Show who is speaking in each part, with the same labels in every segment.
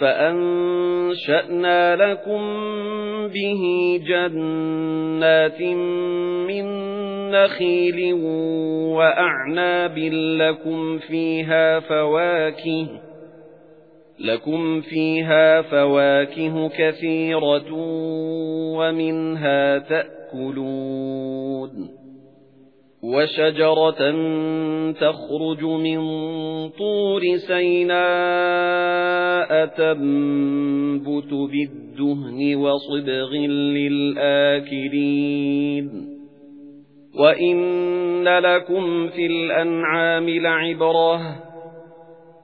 Speaker 1: فَأَنشَأْنَا لَكُم بِهِ جَنَّاتٍ مِّن نَّخِيلٍ وَأَعْنَابٍ لَّكُمْ فِيهَا فَوَاكِهُ لَكُمْ فِيهَا فَوَاكِهُ كَثِيرَةٌ وَمِنْهَا تَأْكُلُونَ وَشَجَرَةً تَخْرُجُ مِنْ طُورِ سَيْنَاءَ تَنبُتُ بِالدُّهْنِ وَصِبْغٍ لِلْآكِلِينَ. وَإِنَّ لَكُمْ فِي الْأَنْعَامِ لَعِبْرَةً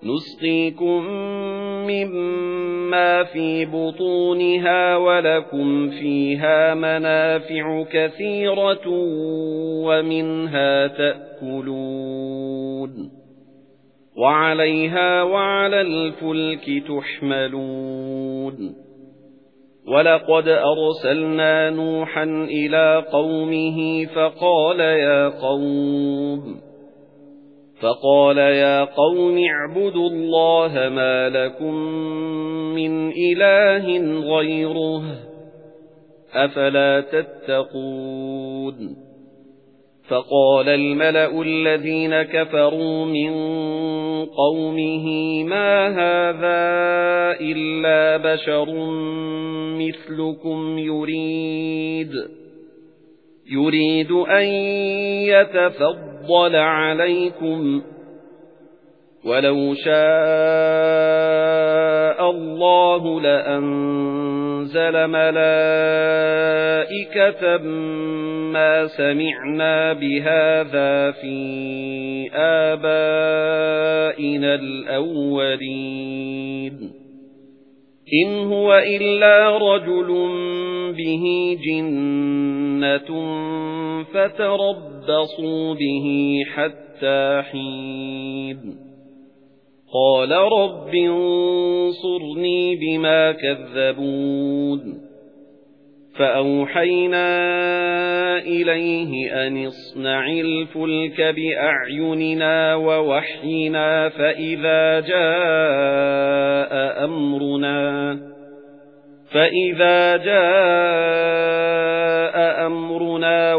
Speaker 1: نُسْقِيكُم مِّمَّا فِي بُطُونِهَا وَلَكُمْ فِيهَا مَنَافِعُ كَثِيرَةٌ وَمِنْهَا تَأْكُلُونَ وَعَلَيْهَا وَعَلَى الْفُلْكِ تُحْمَلُونَ وَلَقَدْ أَرْسَلْنَا نُوحًا إِلَى قَوْمِهِ فَقَالَ يَا قَوْمِ فَقَالَ يَا قَوْمِ اعْبُدُوا اللَّهَ مَا لَكُمْ مِنْ إِلَٰهٍ غَيْرُهُ أَفَلَا تَتَّقُونَ فَقَالَ الْمَلَأُ الَّذِينَ كَفَرُوا مِنْ قَوْمِهِ مَا هَذَا إِلَّا بَشَرٌ مِثْلُكُمْ يُرِيدُ يُرِيدُ أَن يَتَفَضَّلَ عَلَيْكُمْ وَلَوْ شَاءَ اللَّهُ لَأَنزَلَ مَلَائِكَةً مَا سَمِعْنَا بِهَذَا فِي آبَائِنَا الْأَوَّلِينَ. إِنْ هُوَ إِلَّا رَجُلٌ بِهِ جِنَّةٌ فَتَرَبَّصُوا بِهِ حَتَّى حِينٍ قَالَ رَبِّ انصُرْنِي بِمَا كَذَّبُونِ فَأَوْحَيْنَا إِلَيْهِ أَنِ اصْنَعِ الْفُلْكَ بِأَعْيُنِنَا وَوَحْيِنَا فَإِذَا جَاءَ أَمْرُنَا فَإِذَا جَاءَ